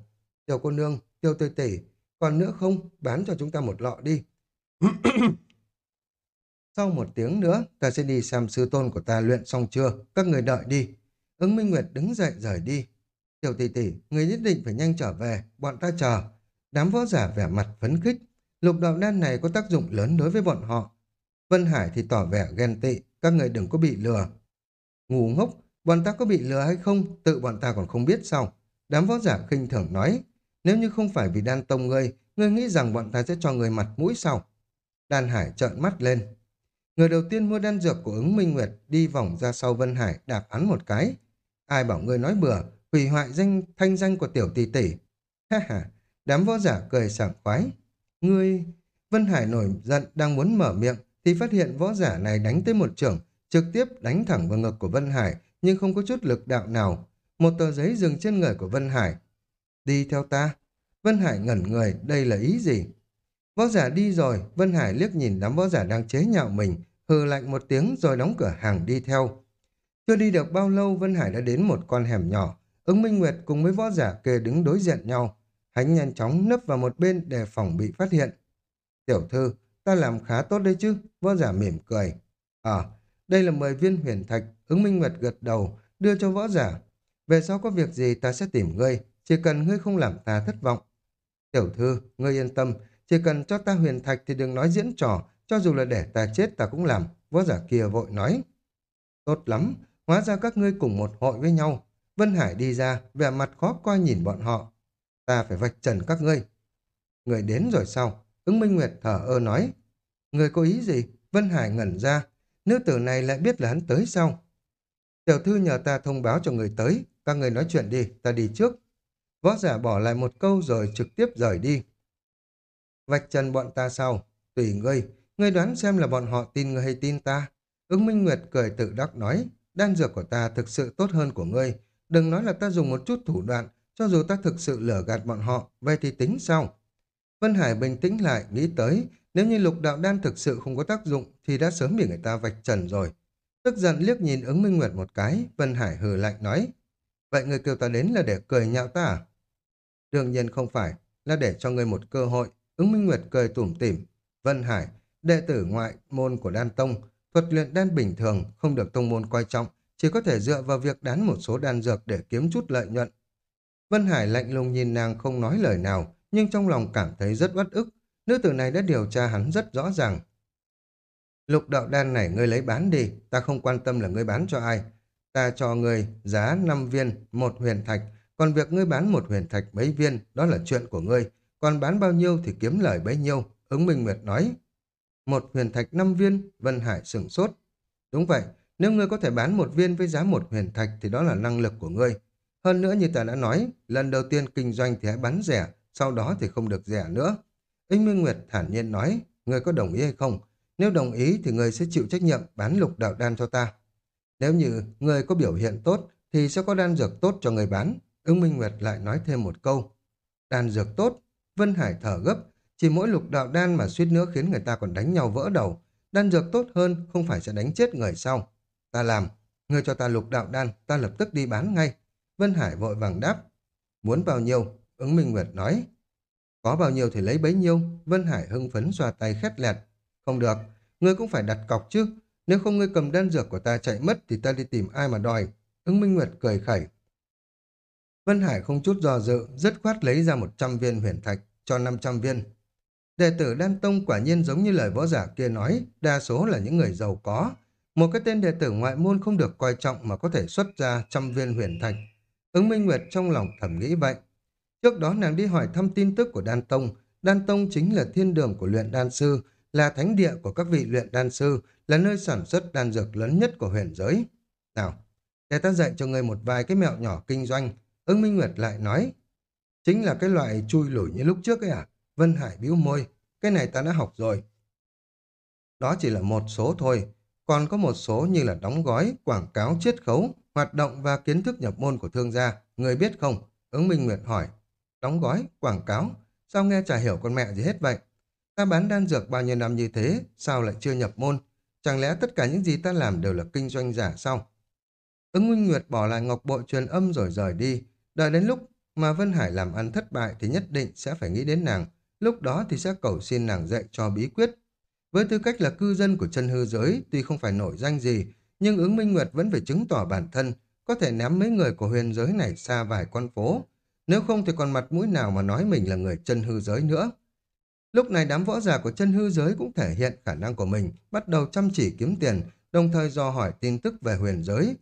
Tiểu cô nương, tiêu tươi tỉ, còn nữa không, bán cho chúng ta một lọ đi. Sau một tiếng nữa, ta sẽ đi xem sư tôn của ta luyện xong chưa, các người đợi đi. Ứng Minh Nguyệt đứng dậy rời đi. Tiểu tỷ tỷ, người nhất định phải nhanh trở về, bọn ta chờ. Đám võ giả vẻ mặt phấn khích. Lục đạo đan này có tác dụng lớn đối với bọn họ. Vân Hải thì tỏ vẻ ghen tị, các người đừng có bị lừa. Ngu ngốc, bọn ta có bị lừa hay không, tự bọn ta còn không biết sao. Đám võ giả khinh thường nói, nếu như không phải vì đan tông ngươi, ngươi nghĩ rằng bọn ta sẽ cho người mặt mũi sao? Đan Hải trợn mắt lên. Người đầu tiên mua đan dược của ứng Minh Nguyệt đi vòng ra sau Vân Hải đạp hắn một cái. Ai bảo ngươi nói bừa, hủy hoại danh thanh danh của tiểu tỷ tỷ. Ha ha, đám võ giả cười sảng khoái. Ngươi... Vân Hải nổi giận đang muốn mở miệng thì phát hiện võ giả này đánh tới một trưởng, trực tiếp đánh thẳng vào ngực của Vân Hải nhưng không có chút lực đạo nào. Một tờ giấy dừng trên người của Vân Hải. Đi theo ta. Vân Hải ngẩn người, đây là ý gì? Võ giả đi rồi, Vân Hải liếc nhìn đám võ giả đang chế nhạo mình, hừ lạnh một tiếng rồi đóng cửa hàng đi theo. Chưa đi được bao lâu Vân Hải đã đến một con hẻm nhỏ, ứng Minh Nguyệt cùng với võ giả kề đứng đối diện nhau. Hắn nhanh chóng nấp vào một bên để phòng bị phát hiện. Tiểu thư, ta làm khá tốt đấy chứ, võ giả mỉm cười. À, đây là 10 viên huyền thạch, ứng Minh Nguyệt gật đầu, đưa cho võ giả. Về sau có việc gì ta sẽ tìm ngươi, chỉ cần ngươi không làm ta thất vọng. Tiểu thư, ngươi yên tâm, chỉ cần cho ta huyền thạch thì đừng nói diễn trò, cho dù là để ta chết ta cũng làm, võ giả kia vội nói. Tốt lắm, hóa ra các ngươi cùng một hội với nhau. Vân Hải đi ra, vẻ mặt khó coi nhìn bọn họ. Ta phải vạch trần các ngươi. Người đến rồi sao? Ứng Minh Nguyệt thở ơ nói. Người có ý gì? Vân Hải ngẩn ra. Nữ tử này lại biết là hắn tới sao? Tiểu thư nhờ ta thông báo cho người tới. Các người nói chuyện đi, ta đi trước. Võ giả bỏ lại một câu rồi trực tiếp rời đi. Vạch trần bọn ta sau, Tùy ngươi, ngươi đoán xem là bọn họ tin ngươi hay tin ta. Ứng Minh Nguyệt cười tự đắc nói, đan dược của ta thực sự tốt hơn của ngươi. Đừng nói là ta dùng một chút thủ đoạn, cho dù ta thực sự lừa gạt bọn họ, vậy thì tính sau. Vân Hải bình tĩnh lại, nghĩ tới, nếu như lục đạo đan thực sự không có tác dụng thì đã sớm bị người ta vạch trần rồi. Tức giận liếc nhìn ứng Minh Nguyệt một cái, Vân Hải hừ lạnh nói, vậy người kêu ta đến là để cười nhạo ta à? Đương nhiên không phải, là để cho ngươi một cơ hội. Ứng Minh Nguyệt cười tủm tỉm. Vân Hải, đệ tử ngoại môn của đan tông, thuật luyện đan bình thường, không được tông môn coi trọng, chỉ có thể dựa vào việc đán một số đan dược để kiếm chút lợi nhuận. Vân Hải lạnh lùng nhìn nàng không nói lời nào, nhưng trong lòng cảm thấy rất bất ức. Nữ tử này đã điều tra hắn rất rõ ràng. Lục đạo đan này ngươi lấy bán đi, ta không quan tâm là ngươi bán cho ai. Ta cho ngươi giá 5 viên, một huyền thạch, còn việc ngươi bán một huyền thạch mấy viên, đó là chuyện của ngươi. Còn bán bao nhiêu thì kiếm lời bấy nhiêu, ứng minh nguyệt nói. Một huyền thạch năm viên, Vân Hải sửng sốt. Đúng vậy, nếu ngươi có thể bán một viên với giá một huyền thạch thì đó là năng lực của ngươi. Hơn nữa như ta đã nói, lần đầu tiên kinh doanh thì hãy bán rẻ, sau đó thì không được rẻ nữa. Ứng Minh Nguyệt thản nhiên nói, ngươi có đồng ý hay không? Nếu đồng ý thì ngươi sẽ chịu trách nhiệm bán lục đạo đan cho ta. Nếu như ngươi có biểu hiện tốt thì sẽ có đan dược tốt cho người bán. Ưng Minh Nguyệt lại nói thêm một câu. Đan dược tốt, Vân Hải thở gấp, chỉ mỗi lục đạo đan mà suýt nữa khiến người ta còn đánh nhau vỡ đầu. Đan dược tốt hơn không phải sẽ đánh chết người sau. Ta làm, người cho ta lục đạo đan, ta lập tức đi bán ngay. Vân Hải vội vàng đáp. Muốn bao nhiêu? Ứng Minh Nguyệt nói. Có bao nhiêu thì lấy bấy nhiêu. Vân Hải hưng phấn xoa tay khét lẹt. Không được, ngươi cũng phải đặt cọc chứ. Nếu không ngươi cầm đan dược của ta chạy mất thì ta đi tìm ai mà đòi. Ứng Minh Nguyệt cười khẩy. Vân Hải không chút do dự, dứt khoát lấy ra 100 viên huyền thạch, cho 500 viên. Đệ tử Đan Tông quả nhiên giống như lời võ giả kia nói, đa số là những người giàu có. Một cái tên đệ tử ngoại môn không được coi trọng mà có thể xuất ra trăm viên huyền thạch. Ứng Minh Nguyệt trong lòng thầm nghĩ vậy. Trước đó nàng đi hỏi thăm tin tức của Đan Tông. Đan Tông chính là thiên đường của luyện đan sư, là thánh địa của các vị luyện đan sư, là nơi sản xuất đan dược lớn nhất của huyền giới. Nào, để ta dạy cho ngươi một vài cái mẹo nhỏ kinh doanh, Ưng Minh Nguyệt lại nói, chính là cái loại chui lủi như lúc trước ấy à? Vân Hải bĩu môi, cái này ta đã học rồi. Đó chỉ là một số thôi, còn có một số như là đóng gói, quảng cáo, chiết khấu, hoạt động và kiến thức nhập môn của thương gia. Người biết không? Ứng Minh Nguyệt hỏi. Đóng gói, quảng cáo, sao nghe chả hiểu con mẹ gì hết vậy? Ta bán đan dược bao nhiêu năm như thế, sao lại chưa nhập môn? Chẳng lẽ tất cả những gì ta làm đều là kinh doanh giả sao? Ứng Minh Nguyệt bỏ lại ngọc bội truyền âm rồi rời đi. Đợi đến lúc mà Vân Hải làm ăn thất bại thì nhất định sẽ phải nghĩ đến nàng. Lúc đó thì sẽ cầu xin nàng dạy cho bí quyết. Với tư cách là cư dân của chân hư giới, tuy không phải nổi danh gì, nhưng ứng Minh Nguyệt vẫn phải chứng tỏ bản thân, có thể ném mấy người của huyền giới này xa vài con phố. Nếu không thì còn mặt mũi nào mà nói mình là người chân hư giới nữa. Lúc này đám võ giả của chân hư giới cũng thể hiện khả năng của mình, bắt đầu chăm chỉ kiếm tiền, đồng thời do hỏi tin tức về huyền giới.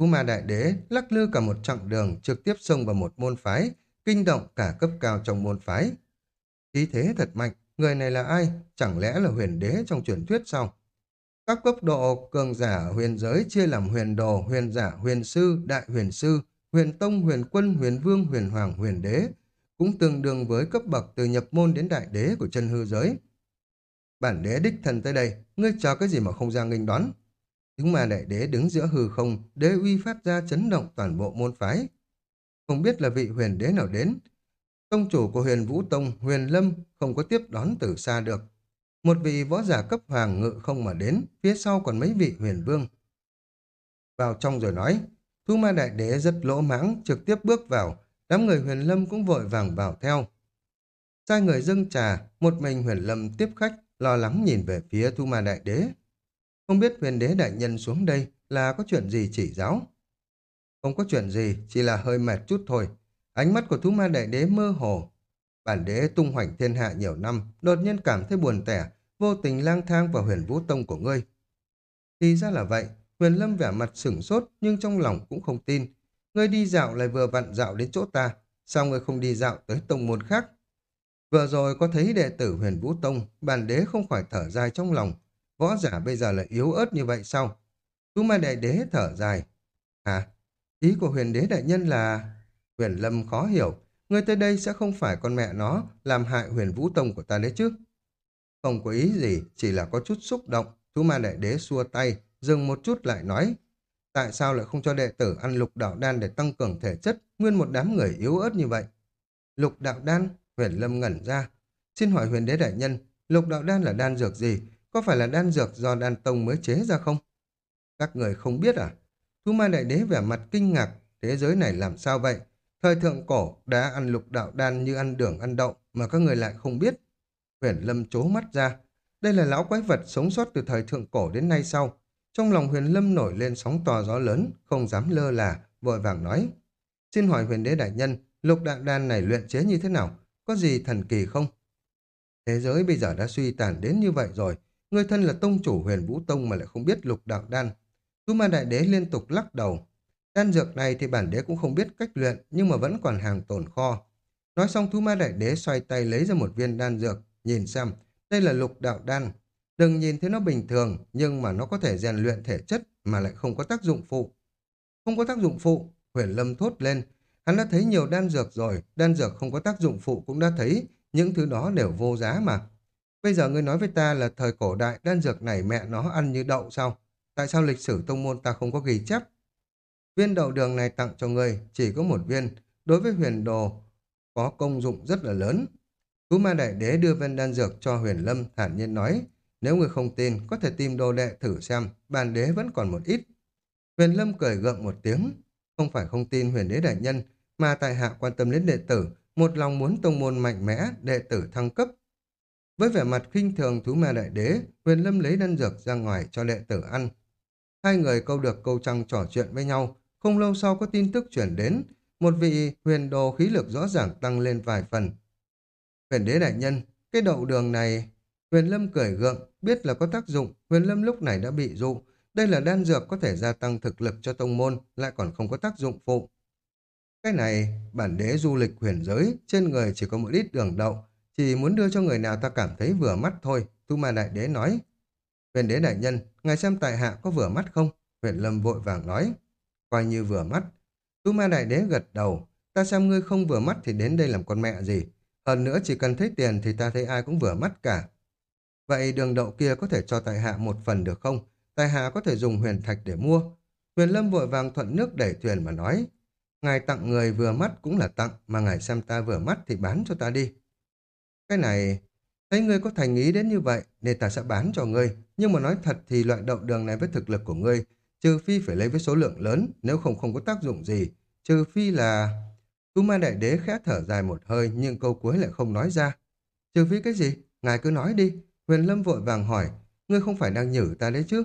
Cú ma đại đế lắc lư cả một chặng đường trực tiếp xông vào một môn phái, kinh động cả cấp cao trong môn phái. ý thế thật mạnh, người này là ai? Chẳng lẽ là huyền đế trong truyền thuyết sao? Các cấp độ cường giả huyền giới chia làm huyền đồ, huyền giả, huyền sư, đại huyền sư, huyền tông, huyền quân, huyền vương, huyền hoàng, huyền đế, cũng tương đương với cấp bậc từ nhập môn đến đại đế của chân hư giới. Bản đế đích thần tới đây, ngươi chờ cái gì mà không ra nghênh đón? Tiếng ma đại đế đứng giữa hư không, đế uy phát ra chấn động toàn bộ môn phái. Không biết là vị huyền đế nào đến. Tông chủ của huyền Vũ Tông, huyền Lâm, không có tiếp đón từ xa được. Một vị võ giả cấp hoàng ngự không mà đến, phía sau còn mấy vị huyền vương. Vào trong rồi nói, Thu ma đại đế rất lỗ mãng, trực tiếp bước vào, đám người huyền lâm cũng vội vàng vào theo. Sai người dâng trà, một mình huyền lâm tiếp khách, lo lắng nhìn về phía Thu ma đại đế. Không biết huyền đế đại nhân xuống đây là có chuyện gì chỉ giáo? Không có chuyện gì, chỉ là hơi mệt chút thôi. Ánh mắt của thú ma đại đế mơ hồ. Bản đế tung hoành thiên hạ nhiều năm, đột nhiên cảm thấy buồn tẻ, vô tình lang thang vào huyền vũ tông của ngươi. Thì ra là vậy, huyền lâm vẻ mặt sửng sốt nhưng trong lòng cũng không tin. Ngươi đi dạo lại vừa vặn dạo đến chỗ ta, sao ngươi không đi dạo tới tông môn khác? Vừa rồi có thấy đệ tử huyền vũ tông, bản đế không khỏi thở dài trong lòng. Võ giả bây giờ là yếu ớt như vậy sao? Tu ma đại đế thở dài. À, ý của huyền đế đại nhân là... Huyền lâm khó hiểu, người tới đây sẽ không phải con mẹ nó làm hại huyền vũ tông của ta đấy chứ. Không có ý gì, chỉ là có chút xúc động. Thú ma đại đế xua tay, dừng một chút lại nói. Tại sao lại không cho đệ tử ăn lục đạo đan để tăng cường thể chất, nguyên một đám người yếu ớt như vậy? Lục đạo đan, huyền lâm ngẩn ra. Xin hỏi huyền đế đại nhân, lục đạo đan là đan dược gì? Có phải là đan dược do đan tông mới chế ra không? Các người không biết à? Thu ma đại đế vẻ mặt kinh ngạc, thế giới này làm sao vậy? Thời thượng cổ đã ăn lục đạo đan như ăn đường ăn đậu mà các người lại không biết. Huyền Lâm chố mắt ra. Đây là lão quái vật sống sót từ thời thượng cổ đến nay sau. Trong lòng Huyền Lâm nổi lên sóng to gió lớn, không dám lơ là, vội vàng nói. Xin hỏi huyền đế đại nhân, lục đạo đan này luyện chế như thế nào? Có gì thần kỳ không? Thế giới bây giờ đã suy tàn đến như vậy rồi. Người thân là tông chủ huyền vũ tông mà lại không biết lục đạo đan. Tu ma đại đế liên tục lắc đầu. Đan dược này thì bản đế cũng không biết cách luyện, nhưng mà vẫn còn hàng tồn kho. Nói xong Thú Ma Đại Đế xoay tay lấy ra một viên đan dược, nhìn xem, đây là lục đạo đan. Đừng nhìn thấy nó bình thường, nhưng mà nó có thể rèn luyện thể chất mà lại không có tác dụng phụ. Không có tác dụng phụ, huyền lâm thốt lên. Hắn đã thấy nhiều đan dược rồi, đan dược không có tác dụng phụ cũng đã thấy, những thứ đó đều vô giá mà. Bây giờ ngươi nói với ta là thời cổ đại đan dược này mẹ nó ăn như đậu sao? Tại sao lịch sử tông môn ta không có ghi chép? Viên đậu đường này tặng cho ngươi chỉ có một viên, đối với huyền đồ có công dụng rất là lớn. Cú ma đại đế đưa viên đan dược cho huyền lâm thản nhiên nói, nếu người không tin, có thể tìm đồ đệ thử xem, bàn đế vẫn còn một ít. Huyền lâm cười gượng một tiếng, không phải không tin huyền đế đại nhân, mà tại hạ quan tâm đến đệ tử, một lòng muốn tông môn mạnh mẽ, đệ tử thăng cấp. Với vẻ mặt khinh thường thú ma đại đế, huyền lâm lấy đan dược ra ngoài cho đệ tử ăn. Hai người câu được câu trăng trò chuyện với nhau, không lâu sau có tin tức chuyển đến, một vị huyền đồ khí lực rõ ràng tăng lên vài phần. Huyền đế đại nhân, cái đậu đường này... Huyền Lâm cười gượng, biết là có tác dụng, Huyền Lâm lúc này đã bị dụ. Đây là đan dược có thể gia tăng thực lực cho tông môn, lại còn không có tác dụng phụ. Cái này, bản đế du lịch huyền giới, trên người chỉ có một ít đường đậu, chỉ muốn đưa cho người nào ta cảm thấy vừa mắt thôi, Tu Ma Đại Đế nói. Huyền đế đại nhân, ngài xem tại hạ có vừa mắt không? Huyền Lâm vội vàng nói. Coi như vừa mắt. Tu Ma Đại Đế gật đầu, ta xem ngươi không vừa mắt thì đến đây làm con mẹ gì. Hơn nữa chỉ cần thấy tiền thì ta thấy ai cũng vừa mắt cả. Vậy đường đậu kia có thể cho tại hạ một phần được không? Tại hạ có thể dùng huyền thạch để mua. Huyền Lâm vội vàng thuận nước đẩy thuyền mà nói. Ngài tặng người vừa mắt cũng là tặng, mà ngài xem ta vừa mắt thì bán cho ta đi. Cái này, thấy ngươi có thành ý đến như vậy, nên ta sẽ bán cho ngươi. Nhưng mà nói thật thì loại đậu đường này với thực lực của ngươi, trừ phi phải lấy với số lượng lớn, nếu không không có tác dụng gì. Trừ phi là... Tu ma đại đế khẽ thở dài một hơi, nhưng câu cuối lại không nói ra. Trừ phi cái gì? Ngài cứ nói đi. Huyền Lâm vội vàng hỏi, ngươi không phải đang nhử ta đấy chứ?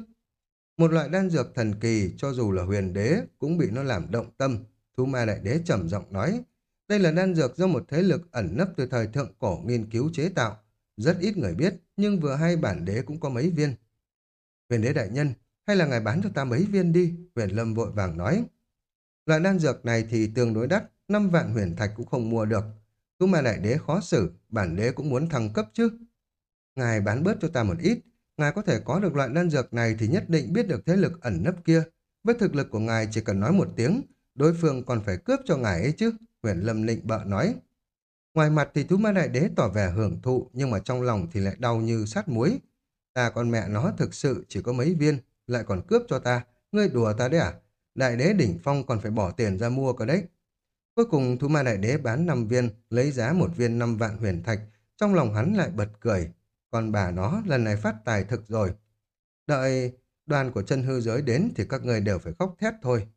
Một loại đan dược thần kỳ, cho dù là huyền đế, cũng bị nó làm động tâm. thu ma đại đế trầm giọng nói, đây là đan dược do một thế lực ẩn nấp từ thời thượng cổ nghiên cứu chế tạo. Rất ít người biết, nhưng vừa hay bản đế cũng có mấy viên. Huyền đế đại nhân, hay là ngài bán cho ta mấy viên đi? Huyền Lâm vội vàng nói. Loại đan dược này thì tương đối đắt, năm vạn huyền thạch cũng không mua được. cứ mà đại đế khó xử, bản đế cũng muốn thăng cấp chứ. Ngài bán bớt cho ta một ít, ngài có thể có được loại đan dược này thì nhất định biết được thế lực ẩn nấp kia. Với thực lực của ngài chỉ cần nói một tiếng, đối phương còn phải cướp cho ngài ấy chứ, huyền lâm nịnh bợ nói. Ngoài mặt thì thú ma đại đế tỏ vẻ hưởng thụ, nhưng mà trong lòng thì lại đau như sát muối. Ta con mẹ nó thực sự chỉ có mấy viên, lại còn cướp cho ta, ngươi đùa ta đấy à? Đại đế đỉnh phong còn phải bỏ tiền ra mua cơ đấy. Cuối cùng thú ma đại đế bán 5 viên, lấy giá một viên 5 vạn huyền thạch, trong lòng hắn lại bật cười, còn bà nó lần này phát tài thực rồi. Đợi đoàn của chân hư giới đến thì các người đều phải khóc thét thôi.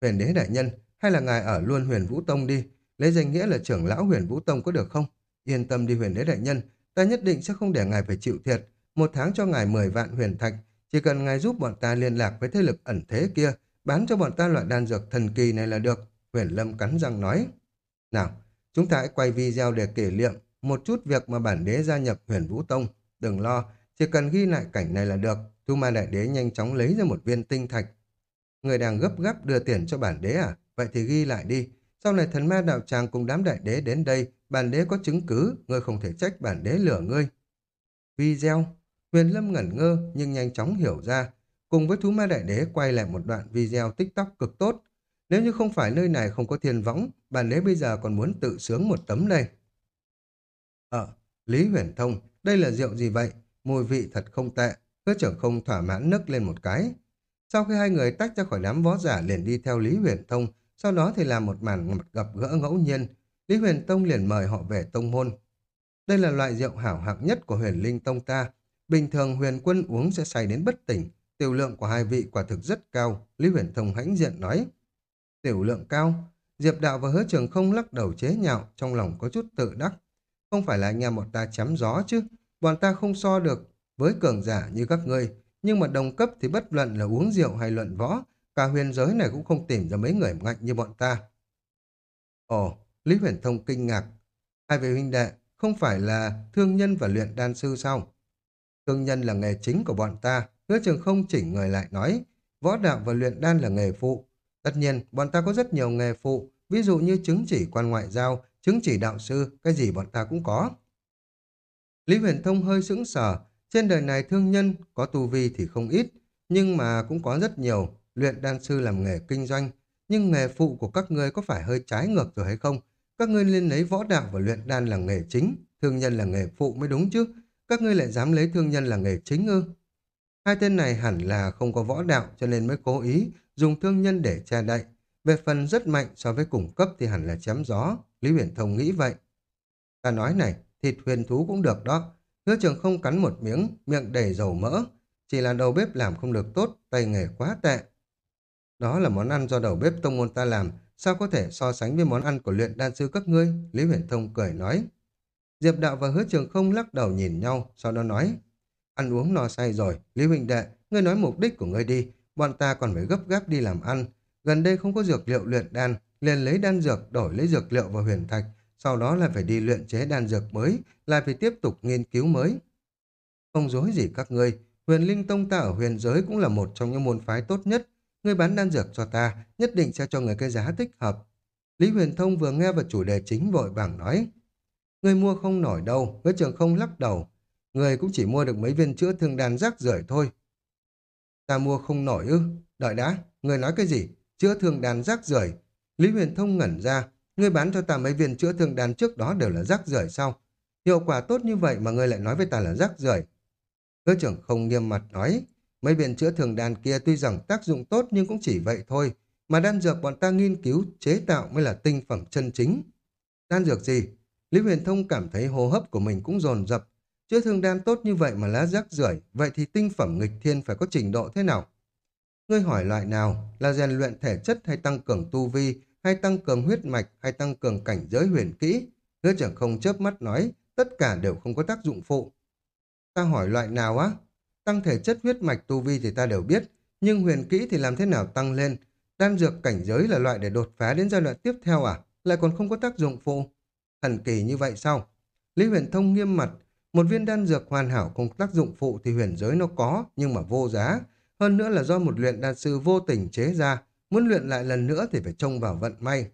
Huyền đế đại nhân, hay là ngài ở luôn huyền vũ tông đi, lấy danh nghĩa là trưởng lão huyền vũ tông có được không? Yên tâm đi huyền đế đại nhân, ta nhất định sẽ không để ngài phải chịu thiệt. Một tháng cho ngài 10 vạn huyền thạch, chỉ cần ngài giúp bọn ta liên lạc với thế lực ẩn thế kia, bán cho bọn ta loại đan dược thần kỳ này là được. Huyền Lâm cắn răng nói. Nào, chúng ta hãy quay video để kỷ niệm một chút việc mà bản đế gia nhập huyền Vũ Tông. Đừng lo, chỉ cần ghi lại cảnh này là được. Thu Ma Đại Đế nhanh chóng lấy ra một viên tinh thạch. Người đang gấp gáp đưa tiền cho bản đế à? Vậy thì ghi lại đi. Sau này thần ma đạo tràng cùng đám đại đế đến đây, bản đế có chứng cứ, ngươi không thể trách bản đế lừa ngươi. Video. Huyền Lâm ngẩn ngơ nhưng nhanh chóng hiểu ra. Cùng với thú ma đại đế quay lại một đoạn video tiktok cực tốt. Nếu như không phải nơi này không có thiên võng, bản đế bây giờ còn muốn tự sướng một tấm đây Ờ, Lý Huyền Thông, đây là rượu gì vậy? Mùi vị thật không tệ. Hứa trưởng không thỏa mãn nức lên một cái. Sau khi hai người tách ra khỏi đám võ giả liền đi theo Lý Huyền Thông, sau đó thì làm một màn gặp gỡ ngẫu nhiên. Lý Huyền Tông liền mời họ về tông môn. Đây là loại rượu hảo hạng nhất của huyền linh tông ta. Bình thường huyền quân uống sẽ say đến bất tỉnh. Tiểu lượng của hai vị quả thực rất cao. Lý Huyền Thông hãnh diện nói. Tiểu lượng cao? Diệp Đạo và Hứa Trường không lắc đầu chế nhạo, trong lòng có chút tự đắc. Không phải là anh em bọn ta chém gió chứ. Bọn ta không so được với cường giả như các ngươi. Nhưng mà đồng cấp thì bất luận là uống rượu hay luận võ, cả huyền giới này cũng không tìm ra mấy người mạnh như bọn ta. Ồ, Lý Huyền Thông kinh ngạc. Hai vị huynh đệ, không phải là thương nhân và luyện đan sư sao? Thương nhân là nghề chính của bọn ta, hứa trường không chỉnh người lại nói, võ đạo và luyện đan là nghề phụ. Tất nhiên, bọn ta có rất nhiều nghề phụ, ví dụ như chứng chỉ quan ngoại giao, chứng chỉ đạo sư, cái gì bọn ta cũng có. Lý Huyền Thông hơi sững sờ, trên đời này thương nhân có tu vi thì không ít, nhưng mà cũng có rất nhiều, luyện đan sư làm nghề kinh doanh, nhưng nghề phụ của các ngươi có phải hơi trái ngược rồi hay không? Các ngươi nên lấy võ đạo và luyện đan là nghề chính, thương nhân là nghề phụ mới đúng chứ, các ngươi lại dám lấy thương nhân là nghề chính ư? Hai tên này hẳn là không có võ đạo cho nên mới cố ý dùng thương nhân để che đậy. Về phần rất mạnh so với cùng cấp thì hẳn là chém gió. Lý Huyền Thông nghĩ vậy. Ta nói này, thịt huyền thú cũng được đó. Hứa trường không cắn một miếng, miệng đầy dầu mỡ. Chỉ là đầu bếp làm không được tốt, tay nghề quá tệ. Đó là món ăn do đầu bếp tông môn ta làm, sao có thể so sánh với món ăn của luyện đan sư các ngươi? Lý Huyền Thông cười nói. Diệp Đạo và Hứa Trường không lắc đầu nhìn nhau, sau đó nói. Ăn uống no say rồi, Lý Huỳnh Đệ, ngươi nói mục đích của ngươi đi, bọn ta còn phải gấp gáp đi làm ăn. Gần đây không có dược liệu luyện đan, liền lấy đan dược đổi lấy dược liệu vào huyền thạch, sau đó là phải đi luyện chế đan dược mới, lại phải tiếp tục nghiên cứu mới. Không dối gì các ngươi, huyền linh tông ta ở huyền giới cũng là một trong những môn phái tốt nhất. Ngươi bán đan dược cho ta, nhất định sẽ cho người cái giá thích hợp. Lý Huyền Thông vừa nghe vào chủ đề chính vội vàng nói. Ngươi mua không nổi đâu, với trường không lắc đầu. Người cũng chỉ mua được mấy viên chữa thương đan rác rưởi thôi. Ta mua không nổi ư? Đợi đã, người nói cái gì? Chữa thương đan rác rưởi Lý Huyền Thông ngẩn ra, Ngươi bán cho ta mấy viên chữa thương đan trước đó đều là rác rưởi sao? Hiệu quả tốt như vậy mà ngươi lại nói với ta là rác rưởi. Hứa trưởng không nghiêm mặt nói, mấy viên chữa thường đan kia tuy rằng tác dụng tốt nhưng cũng chỉ vậy thôi, mà đan dược bọn ta nghiên cứu, chế tạo mới là tinh phẩm chân chính. Đan dược gì? Lý Huyền Thông cảm thấy hô hấp của mình cũng dồn dập. Chữa thương đan tốt như vậy mà lá rác rưởi, vậy thì tinh phẩm nghịch thiên phải có trình độ thế nào? Ngươi hỏi loại nào, là rèn luyện thể chất hay tăng cường tu vi, hay tăng cường huyết mạch, hay tăng cường cảnh giới huyền kỹ? Hứa trưởng không chớp mắt nói, tất cả đều không có tác dụng phụ. Ta hỏi loại nào á? Tăng thể chất huyết mạch tu vi thì ta đều biết, nhưng huyền kỹ thì làm thế nào tăng lên? Đan dược cảnh giới là loại để đột phá đến giai đoạn tiếp theo à? Lại còn không có tác dụng phụ. Thần kỳ như vậy sao? Lý huyền thông nghiêm mặt, một viên đan dược hoàn hảo không tác dụng phụ thì huyền giới nó có, nhưng mà vô giá. Hơn nữa là do một luyện đan sư vô tình chế ra, muốn luyện lại lần nữa thì phải trông vào vận may.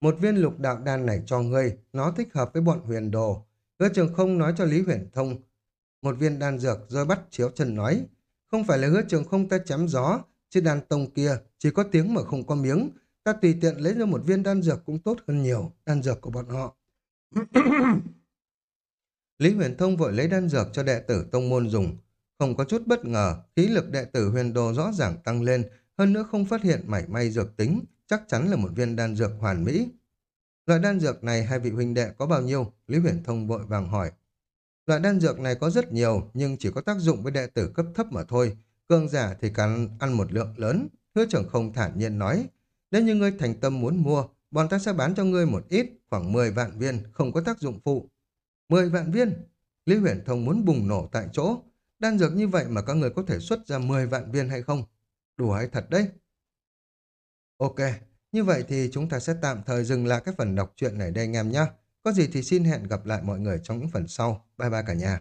Một viên lục đạo đan này cho ngươi, nó thích hợp với bọn huyền đồ. Hứa trường không nói cho Lý huyền thông. Một viên đan dược rồi bắt chiếu chân nói. Không phải là hứa trường không ta chém gió, chứ đan tông kia chỉ có tiếng mà không có miếng. Ta tùy tiện lấy ra một viên đan dược cũng tốt hơn nhiều, đan dược của bọn họ. Lý huyền thông vội lấy đan dược cho đệ tử tông môn dùng. Không có chút bất ngờ, khí lực đệ tử huyền đồ rõ ràng tăng lên, hơn nữa không phát hiện mảy may dược tính, chắc chắn là một viên đan dược hoàn mỹ. Loại đan dược này hai vị huynh đệ có bao nhiêu? Lý Huyền Thông vội vàng hỏi. Loại đan dược này có rất nhiều, nhưng chỉ có tác dụng với đệ tử cấp thấp mà thôi. Cương giả thì cần ăn một lượng lớn. Hứa trưởng không thản nhiên nói. Nếu như ngươi thành tâm muốn mua, bọn ta sẽ bán cho ngươi một ít, khoảng 10 vạn viên, không có tác dụng phụ. 10 vạn viên? Lý Huyền Thông muốn bùng nổ tại chỗ. Đan dược như vậy mà các người có thể xuất ra 10 vạn viên hay không? Đùa hay thật đấy? Ok, như vậy thì chúng ta sẽ tạm thời dừng lại cái phần đọc truyện này đây anh em nhé. Có gì thì xin hẹn gặp lại mọi người trong những phần sau. Bye bye cả nhà.